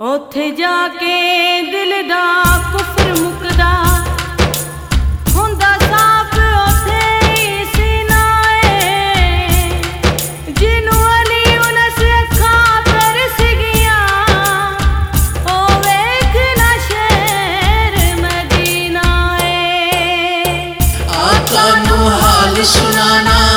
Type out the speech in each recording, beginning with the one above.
ات کے دل دا کفر مکدا سنانا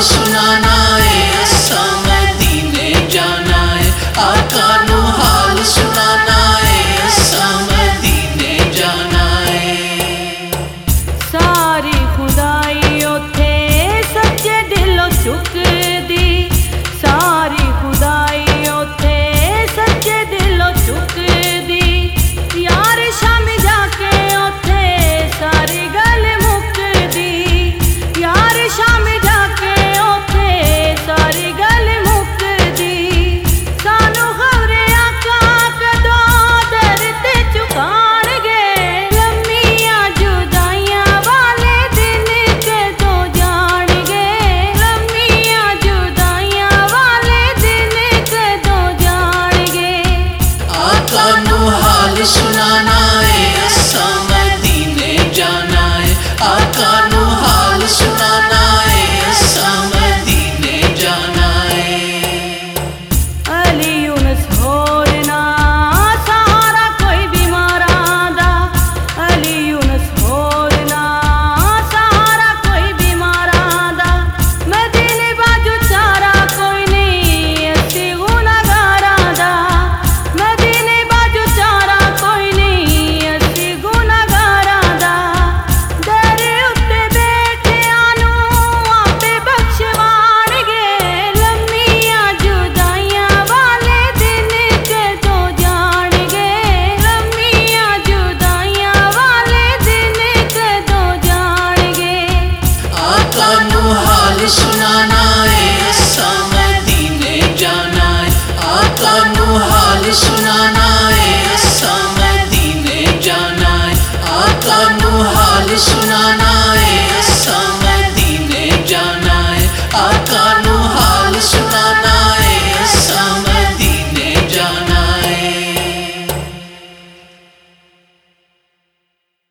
سنانا کان